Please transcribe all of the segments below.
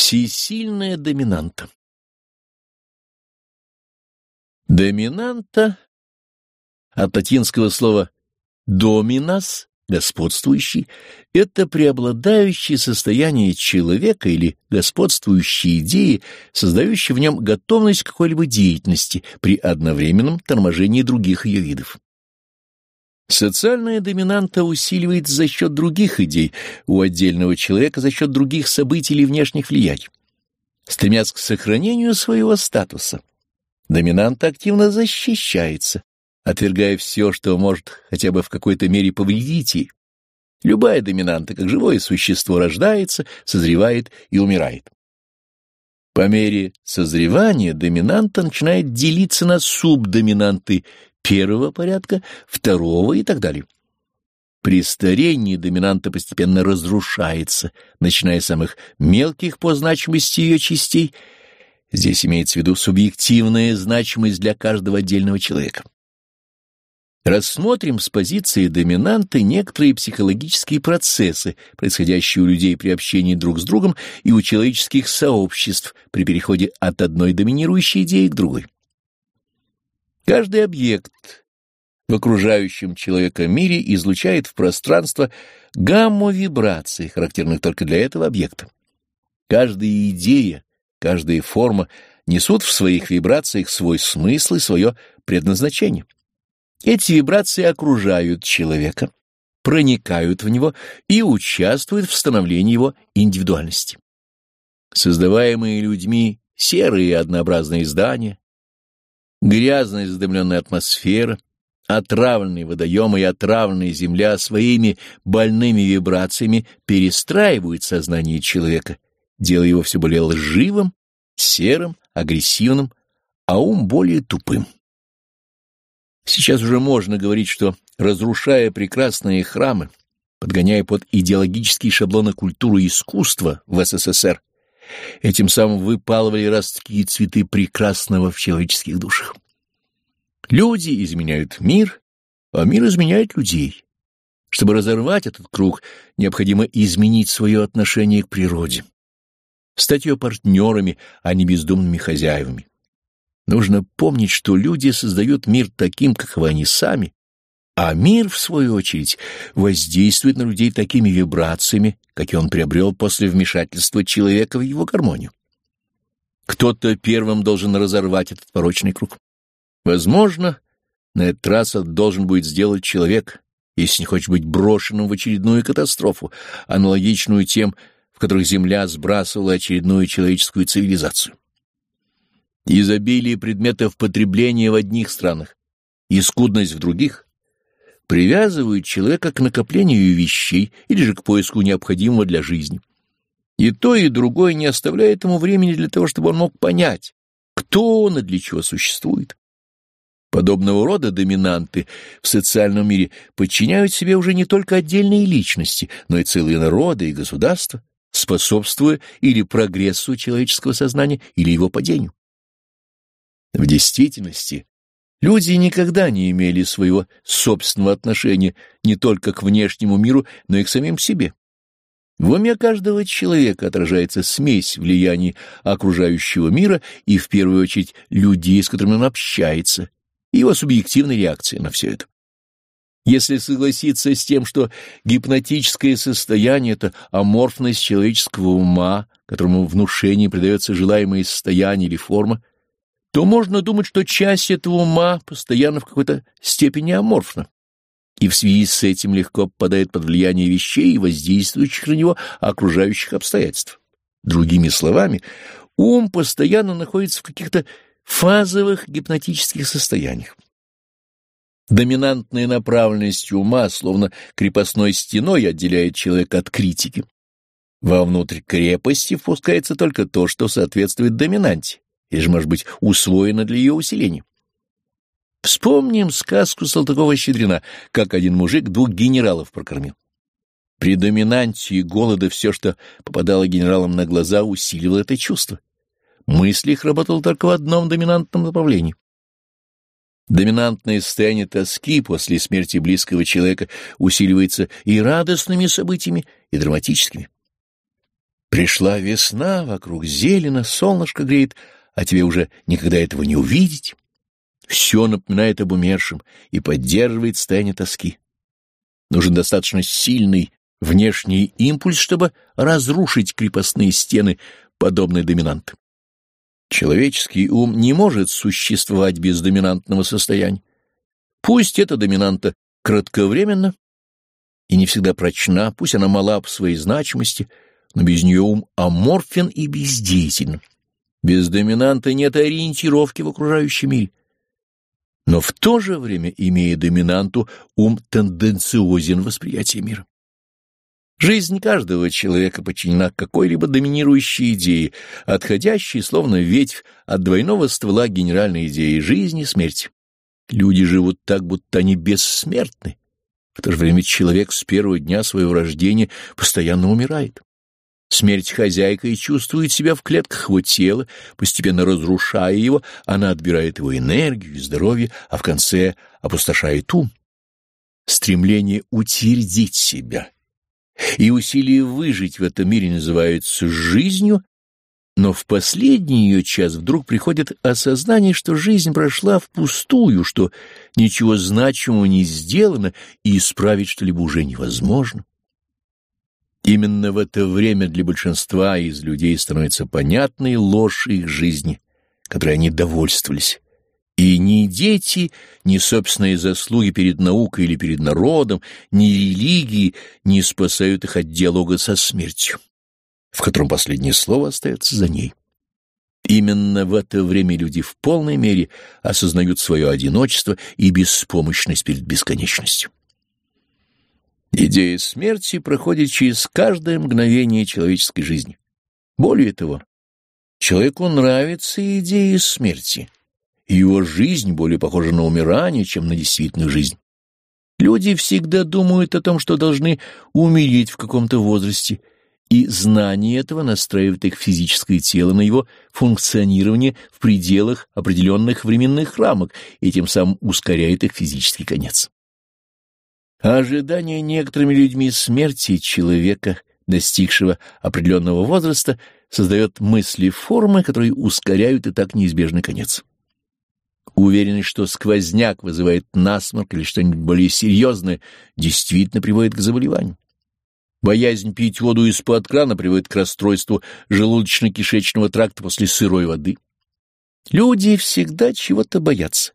Всесильная доминанта Доминанта от латинского слова «доминас» — господствующий — это преобладающее состояние человека или господствующие идеи, создающие в нем готовность к какой-либо деятельности при одновременном торможении других ее видов. Социальная доминанта усиливается за счет других идей у отдельного человека, за счет других событий или внешних влияний. Стремясь к сохранению своего статуса, доминанта активно защищается, отвергая все, что может хотя бы в какой-то мере повредить ей. Любая доминанта, как живое существо, рождается, созревает и умирает. По мере созревания доминанта начинает делиться на субдоминанты первого порядка, второго и так далее. При старении доминанта постепенно разрушается, начиная с самых мелких по значимости ее частей. Здесь имеется в виду субъективная значимость для каждого отдельного человека. Рассмотрим с позиции доминанты некоторые психологические процессы, происходящие у людей при общении друг с другом и у человеческих сообществ при переходе от одной доминирующей идеи к другой. Каждый объект в окружающем человека мире излучает в пространство гамму вибраций, характерных только для этого объекта. Каждая идея, каждая форма несут в своих вибрациях свой смысл и свое предназначение. Эти вибрации окружают человека, проникают в него и участвуют в становлении его индивидуальности. Создаваемые людьми серые однообразные здания, Грязная задымленная атмосфера, отравленные водоемы и отравленная земля своими больными вибрациями перестраивают сознание человека, делая его все более лживым, серым, агрессивным, а ум более тупым. Сейчас уже можно говорить, что, разрушая прекрасные храмы, подгоняя под идеологические шаблоны культуры и искусства в СССР, Этим самым выпалывали ростки и цветы прекрасного в человеческих душах. Люди изменяют мир, а мир изменяет людей. Чтобы разорвать этот круг, необходимо изменить свое отношение к природе, стать ее партнерами, а не бездумными хозяевами. Нужно помнить, что люди создают мир таким, каковы они сами, а мир, в свою очередь, воздействует на людей такими вибрациями, какие он приобрел после вмешательства человека в его гармонию. Кто-то первым должен разорвать этот порочный круг. Возможно, на этот раз это должен будет сделать человек, если не хочет быть брошенным в очередную катастрофу, аналогичную тем, в которых Земля сбрасывала очередную человеческую цивилизацию. Изобилие предметов потребления в одних странах и скудность в других привязывают человека к накоплению вещей или же к поиску необходимого для жизни. И то, и другое не оставляет ему времени для того, чтобы он мог понять, кто он и для чего существует. Подобного рода доминанты в социальном мире подчиняют себе уже не только отдельные личности, но и целые народы и государства, способствуя или прогрессу человеческого сознания, или его падению. В действительности, Люди никогда не имели своего собственного отношения не только к внешнему миру, но и к самим себе. В уме каждого человека отражается смесь влияний окружающего мира и, в первую очередь, людей, с которыми он общается, и его субъективной реакции на все это. Если согласиться с тем, что гипнотическое состояние — это аморфность человеческого ума, которому внушение придается желаемое состояние или форма, то можно думать, что часть этого ума постоянно в какой-то степени аморфна, и в связи с этим легко попадает под влияние вещей и воздействующих на него окружающих обстоятельств. Другими словами, ум постоянно находится в каких-то фазовых гипнотических состояниях. Доминантная направленность ума, словно крепостной стеной, отделяет человека от критики. Вовнутрь крепости впускается только то, что соответствует доминанте или же, может быть, усвоено для ее усиления. Вспомним сказку Салтыкова-Щедрина, как один мужик двух генералов прокормил. При доминанте голода все, что попадало генералам на глаза, усиливало это чувство. Мысль их работала только в одном доминантном направлении. Доминантное состояние тоски после смерти близкого человека усиливается и радостными событиями, и драматическими. Пришла весна, вокруг зелено, солнышко греет, а тебе уже никогда этого не увидеть. Все напоминает об умершем и поддерживает состояние тоски. Нужен достаточно сильный внешний импульс, чтобы разрушить крепостные стены подобной доминанты. Человеческий ум не может существовать без доминантного состояния. Пусть эта доминанта кратковременна и не всегда прочна, пусть она мала по своей значимости, но без нее ум аморфен и бездеятелен. Без доминанта нет ориентировки в окружающем мире. Но в то же время, имея доминанту, ум тенденциозен в восприятии мира. Жизнь каждого человека подчинена какой-либо доминирующей идее, отходящей, словно ветвь, от двойного ствола генеральной идеи жизни и смерти. Люди живут так, будто они бессмертны. В то же время человек с первого дня своего рождения постоянно умирает. Смерть хозяйка чувствует себя в клетках его тела, постепенно разрушая его, она отбирает его энергию и здоровье, а в конце опустошает ум. Стремление утвердить себя и усилие выжить в этом мире называется жизнью, но в последний ее час вдруг приходит осознание, что жизнь прошла впустую, что ничего значимого не сделано и исправить что-либо уже невозможно. Именно в это время для большинства из людей становится понятной ложь их жизни, которой они довольствовались. И ни дети, ни собственные заслуги перед наукой или перед народом, ни религии не спасают их от диалога со смертью, в котором последнее слово остается за ней. Именно в это время люди в полной мере осознают свое одиночество и беспомощность перед бесконечностью. Идея смерти проходит через каждое мгновение человеческой жизни. Более того, человеку нравится идея смерти — его жизнь более похожа на умирание, чем на действительную жизнь. Люди всегда думают о том, что должны умереть в каком-то возрасте, и знание этого настраивает их физическое тело на его функционирование в пределах определенных временных рамок и тем самым ускоряет их физический конец. Ожидание некоторыми людьми смерти человека, достигшего определенного возраста, создает мысли формы, которые ускоряют и так неизбежный конец. Уверенность, что сквозняк вызывает насморк или что-нибудь более серьезное, действительно приводит к заболеванию. Боязнь пить воду из-под крана приводит к расстройству желудочно-кишечного тракта после сырой воды. Люди всегда чего-то боятся,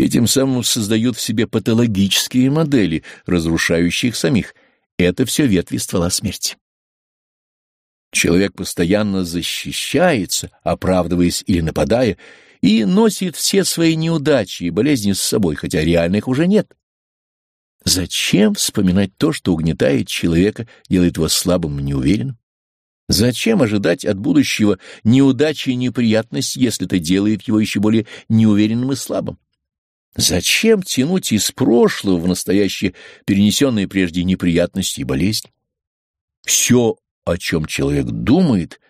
и тем самым создают в себе патологические модели, разрушающие их самих. Это все ветви ствола смерти. Человек постоянно защищается, оправдываясь или нападая, и носит все свои неудачи и болезни с собой, хотя реальных уже нет. Зачем вспоминать то, что угнетает человека, делает его слабым и неуверенным? Зачем ожидать от будущего неудачи и неприятности, если это делает его еще более неуверенным и слабым? Зачем тянуть из прошлого в настоящее перенесенные прежде неприятности и болезни? Все, о чем человек думает,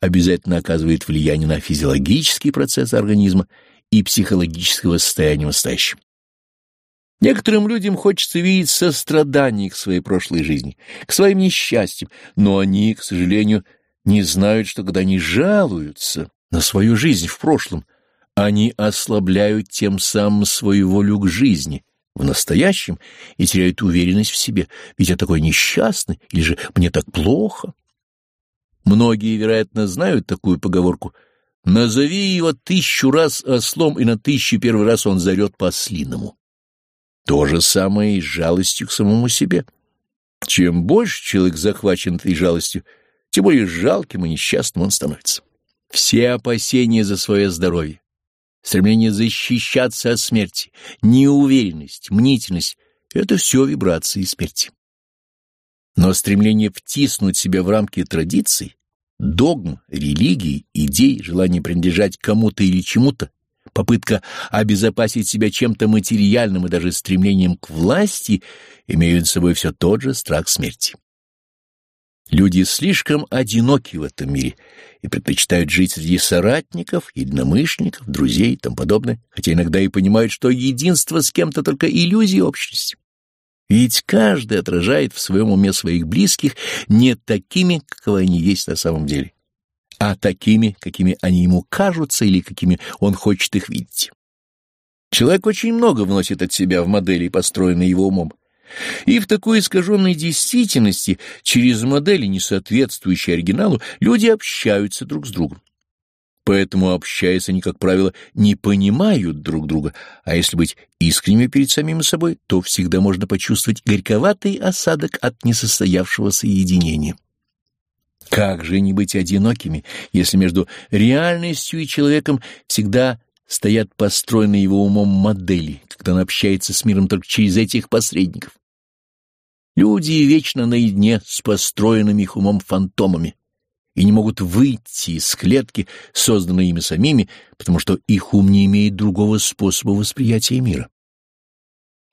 обязательно оказывает влияние на физиологические процессы организма и психологического состояния настоящего. Некоторым людям хочется видеть сострадание к своей прошлой жизни, к своим несчастьям, но они, к сожалению, не знают, что когда они жалуются на свою жизнь в прошлом, они ослабляют тем самым свою волю к жизни в настоящем и теряют уверенность в себе, ведь я такой несчастный, или же мне так плохо. Многие, вероятно, знают такую поговорку «Назови его тысячу раз ослом, и на тысячу первый раз он зарет по-ослиному». То же самое и с жалостью к самому себе. Чем больше человек захвачен этой жалостью, тем более жалким и несчастным он становится. Все опасения за свое здоровье, стремление защищаться от смерти, неуверенность, мнительность — это все вибрации смерти. Но стремление втиснуть себя в рамки традиций догм, религий, идей, желание принадлежать кому-то или чему-то, попытка обезопасить себя чем-то материальным и даже стремлением к власти имеют с собой все тот же страх смерти. Люди слишком одиноки в этом мире и предпочитают жить среди соратников, единомышленников, друзей и тому подобное, хотя иногда и понимают, что единство с кем-то только иллюзия общности. Ведь каждый отражает в своем уме своих близких не такими, каковы они есть на самом деле, а такими, какими они ему кажутся или какими он хочет их видеть. Человек очень много вносит от себя в модели, построенные его умом. И в такой искаженной действительности, через модели, не соответствующие оригиналу, люди общаются друг с другом. Поэтому, общаясь, они, как правило, не понимают друг друга, а если быть искренними перед самим собой, то всегда можно почувствовать горьковатый осадок от несостоявшегося единения. Как же не быть одинокими, если между реальностью и человеком всегда стоят построенные его умом модели, когда он общается с миром только через этих посредников. Люди вечно наедине с построенными их умом фантомами и не могут выйти из клетки, созданной ими самими, потому что их ум не имеет другого способа восприятия мира.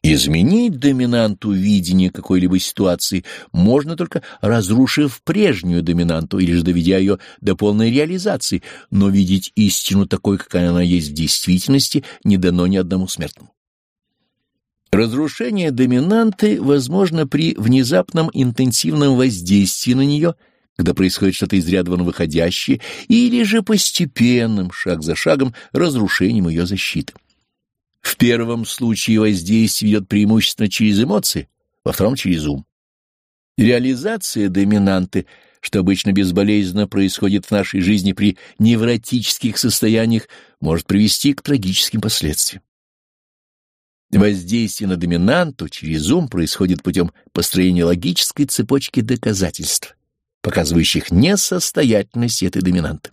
Изменить доминанту видения какой-либо ситуации можно только разрушив прежнюю доминанту или же доведя ее до полной реализации, но видеть истину такой, какая она есть в действительности, не дано ни одному смертному. Разрушение доминанты возможно при внезапном интенсивном воздействии на нее, когда происходит что-то из ряда вон выходящее, или же постепенным, шаг за шагом, разрушением ее защиты. В первом случае воздействие идет преимущественно через эмоции, во втором — через ум. Реализация доминанты, что обычно безболезненно происходит в нашей жизни при невротических состояниях, может привести к трагическим последствиям. Воздействие на доминанту через ум происходит путем построения логической цепочки доказательств, показывающих несостоятельность этой доминанты.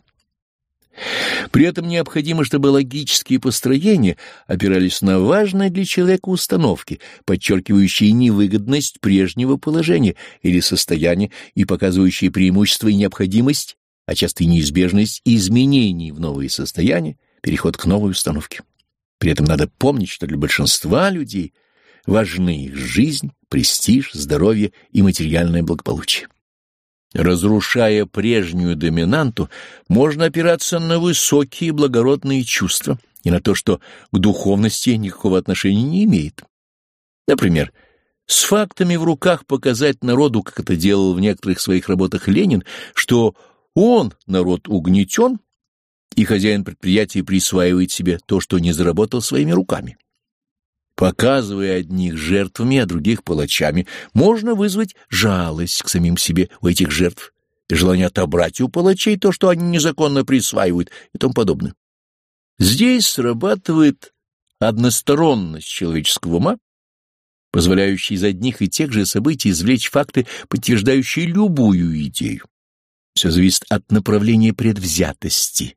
При этом необходимо, чтобы логические построения опирались на важные для человека установки, подчеркивающие невыгодность прежнего положения или состояния и показывающие преимущество и необходимость, а часто и неизбежность изменений в новые состояния, переход к новой установке. При этом надо помнить, что для большинства людей важны их жизнь, престиж, здоровье и материальное благополучие. Разрушая прежнюю доминанту, можно опираться на высокие благородные чувства и на то, что к духовности никакого отношения не имеет. Например, с фактами в руках показать народу, как это делал в некоторых своих работах Ленин, что он, народ, угнетен, и хозяин предприятия присваивает себе то, что не заработал своими руками. Показывая одних жертвами, а других палачами, можно вызвать жалость к самим себе у этих жертв и желание отобрать у палачей то, что они незаконно присваивают и тому подобное. Здесь срабатывает односторонность человеческого ума, позволяющая из одних и тех же событий извлечь факты, подтверждающие любую идею. Все зависит от направления предвзятости,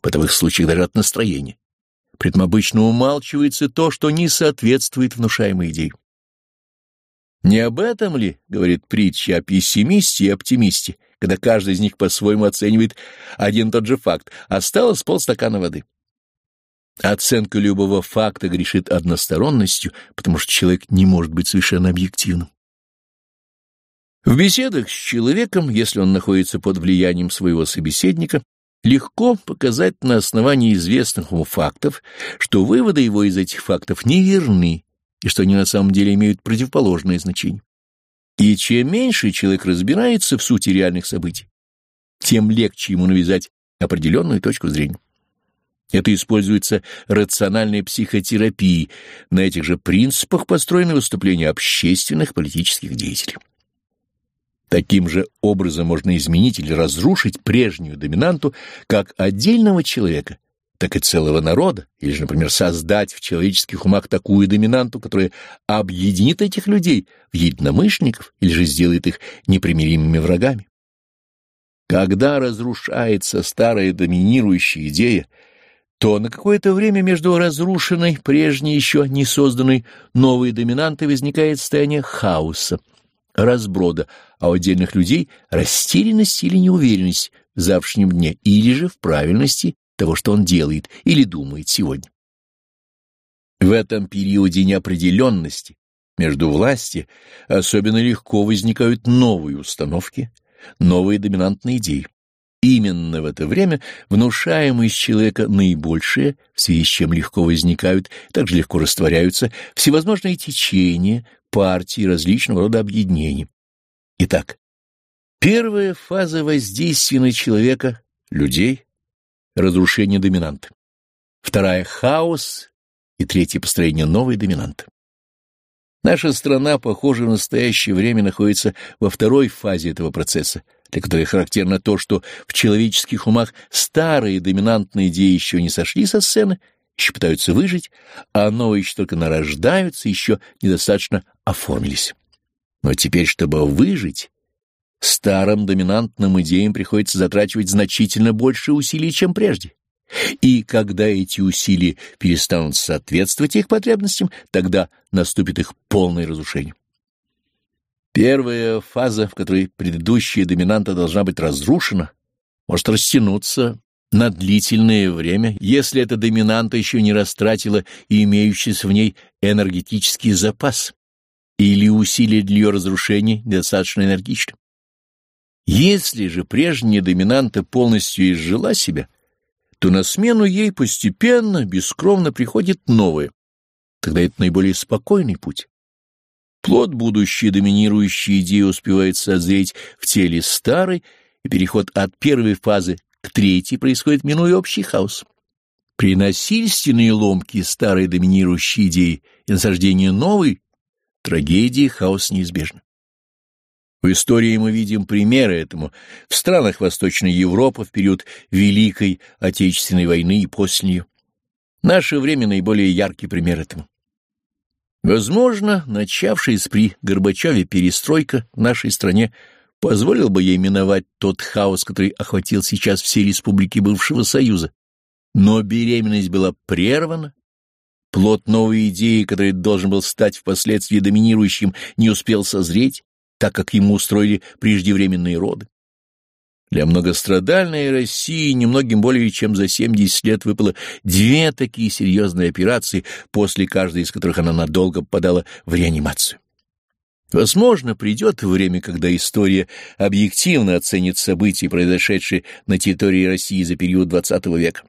в бытовых случаях даже от настроения. При этом обычно умалчивается то, что не соответствует внушаемой идее. Не об этом ли, говорит притча о пессимисте и оптимисте, когда каждый из них по-своему оценивает один тот же факт, осталось полстакана воды. Оценка любого факта грешит односторонностью, потому что человек не может быть совершенно объективным. В беседах с человеком, если он находится под влиянием своего собеседника, Легко показать на основании известных ему фактов, что выводы его из этих фактов неверны и что они на самом деле имеют противоположное значение. И чем меньше человек разбирается в сути реальных событий, тем легче ему навязать определенную точку зрения. Это используется рациональной психотерапией, на этих же принципах построены выступления общественных политических деятелей. Таким же образом можно изменить или разрушить прежнюю доминанту как отдельного человека, так и целого народа, или же, например, создать в человеческих умах такую доминанту, которая объединит этих людей в единомышленников или же сделает их непримиримыми врагами. Когда разрушается старая доминирующая идея, то на какое-то время между разрушенной, прежней еще не созданной новой доминантой возникает состояние хаоса, разброда, а у отдельных людей растерянность или неуверенность в завтрашнем дне или же в правильности того, что он делает или думает сегодня. В этом периоде неопределенности между власти особенно легко возникают новые установки, новые доминантные идеи. Именно в это время внушаемые из человека наибольшие, в связи с чем легко возникают, также легко растворяются всевозможные течения, партий, различного рода объединений. Итак, первая фаза воздействия на человека, людей — разрушение доминанта. Вторая — хаос, и третья — построение новой доминанты. Наша страна, похоже, в настоящее время находится во второй фазе этого процесса, для которой характерно то, что в человеческих умах старые доминантные идеи еще не сошли со сцены, еще пытаются выжить, а новые еще только нарождаются, еще недостаточно оформились. Но теперь, чтобы выжить, старым доминантным идеям приходится затрачивать значительно больше усилий, чем прежде. И когда эти усилия перестанут соответствовать их потребностям, тогда наступит их полное разрушение. Первая фаза, в которой предыдущая доминанта должна быть разрушена, может растянуться на длительное время, если эта доминанта еще не растратила имеющийся в ней энергетический запас, или усилия для ее разрушения недостаточно энергичны. Если же прежняя доминанта полностью изжила себя — то на смену ей постепенно, бескровно приходит новое. Тогда это наиболее спокойный путь. Плод будущей доминирующей идеи успевает созреть в теле старой, и переход от первой фазы к третьей происходит, минуя общий хаос. При насильственной ломке старой доминирующей идеи и насаждении новой, трагедии хаос неизбежны. В истории мы видим примеры этому в странах Восточной Европы в период Великой Отечественной войны и после нее. Наше время наиболее яркий пример этому. Возможно, начавшаяся при Горбачеве перестройка в нашей стране позволил бы ей миновать тот хаос, который охватил сейчас все республики бывшего Союза. Но беременность была прервана, плод новой идеи, который должен был стать впоследствии доминирующим, не успел созреть, так как ему устроили преждевременные роды. Для многострадальной России немногим более чем за 70 лет выпало две такие серьезные операции, после каждой из которых она надолго попадала в реанимацию. Возможно, придет время, когда история объективно оценит события, произошедшие на территории России за период XX века.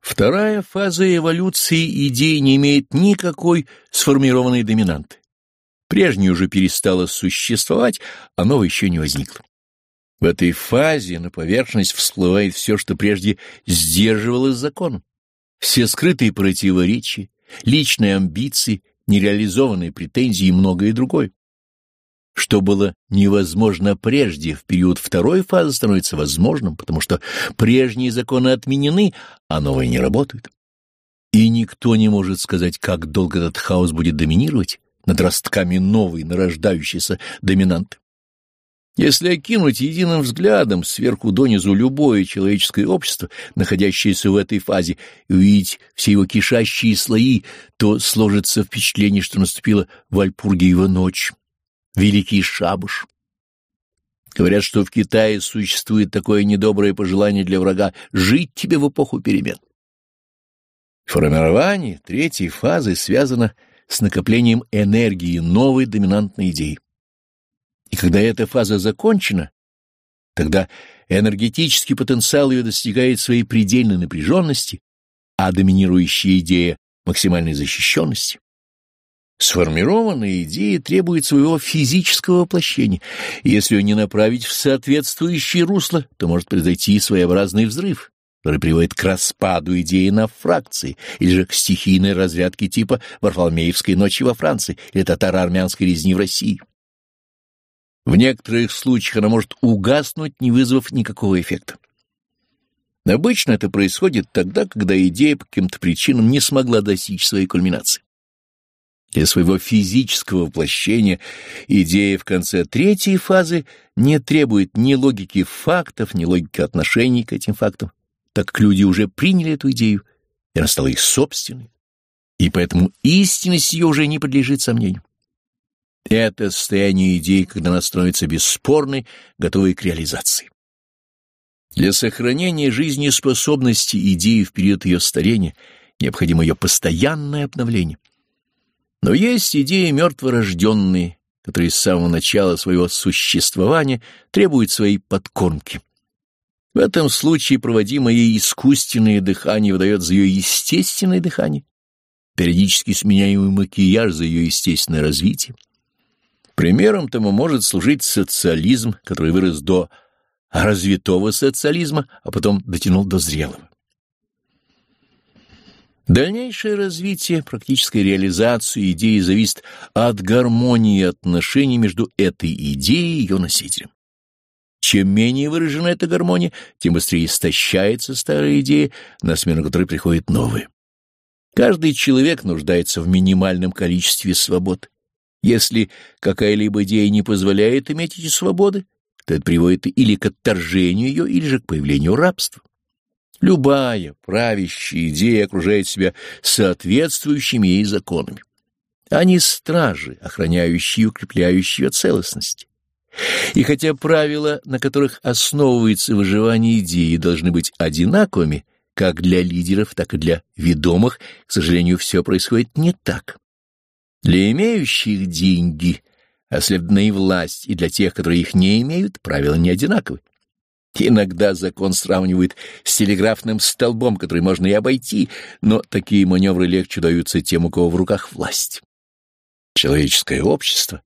Вторая фаза эволюции идей не имеет никакой сформированной доминанты. Прежнее уже перестало существовать, а новое еще не возникло. В этой фазе на поверхность всплывает все, что прежде сдерживалось законом. Все скрытые противоречия, личные амбиции, нереализованные претензии и многое другое. Что было невозможно прежде, в период второй фазы становится возможным, потому что прежние законы отменены, а новые не работают. И никто не может сказать, как долго этот хаос будет доминировать, над ростками новой, нарождающейся доминанты. Если окинуть единым взглядом сверху донизу любое человеческое общество, находящееся в этой фазе, и увидеть все его кишащие слои, то сложится впечатление, что наступила Вальпургиева ночь, великий шабуш. Говорят, что в Китае существует такое недоброе пожелание для врага жить тебе в эпоху перемен. Формирование третьей фазы связано с накоплением энергии новой доминантной идеи. И когда эта фаза закончена, тогда энергетический потенциал ее достигает своей предельной напряженности, а доминирующая идея — максимальной защищенности. Сформированная идея требует своего физического воплощения, и если ее не направить в соответствующее русло, то может произойти своеобразный взрыв который приводит к распаду идеи на фракции, или же к стихийной разрядке типа Варфоломеевской ночи во Франции или татаро-армянской резни в России. В некоторых случаях она может угаснуть, не вызвав никакого эффекта. Обычно это происходит тогда, когда идея по каким-то причинам не смогла достичь своей кульминации. Для своего физического воплощения идея в конце третьей фазы не требует ни логики фактов, ни логики отношений к этим фактам так как люди уже приняли эту идею, и она стала их собственной, и поэтому истинность ее уже не подлежит сомнению. Это состояние идеи, когда она становится бесспорной, готовой к реализации. Для сохранения жизнеспособности идеи в период ее старения необходимо ее постоянное обновление. Но есть идеи мертворожденные, которые с самого начала своего существования требуют своей подкормки. В этом случае проводимое искусственное дыхание выдает за ее естественное дыхание. периодически сменяемый макияж за ее естественное развитие. Примером тому может служить социализм, который вырос до развитого социализма, а потом дотянул до зрелого. Дальнейшее развитие, практической реализации идеи зависит от гармонии отношений между этой идеей и ее носителем. Чем менее выражена эта гармония, тем быстрее истощается старая идея, на смену которой приходит новая. Каждый человек нуждается в минимальном количестве свобод. Если какая-либо идея не позволяет иметь эти свободы, то это приводит или к отторжению ее, или же к появлению рабства. Любая правящая идея окружает себя соответствующими ей законами. Они стражи, охраняющие и укрепляющие целостность. И хотя правила, на которых основывается выживание идеи, должны быть одинаковыми, как для лидеров, так и для ведомых, к сожалению, все происходит не так. Для имеющих деньги, а следовательно и власть, и для тех, которые их не имеют, правила не одинаковы. Иногда закон сравнивают с телеграфным столбом, который можно и обойти, но такие маневры легче даются тем, у кого в руках власть. Человеческое общество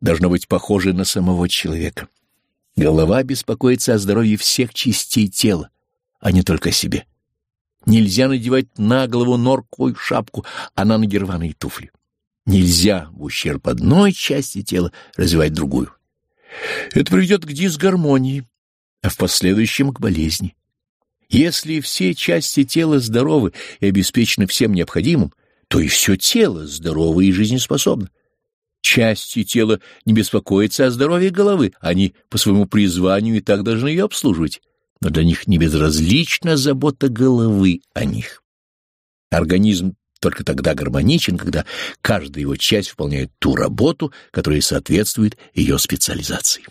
должно быть похоже на самого человека. Голова беспокоится о здоровье всех частей тела, а не только о себе. Нельзя надевать на голову норковую шапку, а на ноги рваные туфли. Нельзя в ущерб одной части тела развивать другую. Это приведет к дисгармонии, а в последующем к болезни. Если все части тела здоровы и обеспечены всем необходимым, то и все тело здорово и жизнеспособно. Части тела не беспокоятся о здоровье головы, они по своему призванию и так должны ее обслуживать, но для них не безразлична забота головы о них. Организм только тогда гармоничен, когда каждая его часть выполняет ту работу, которая соответствует ее специализации.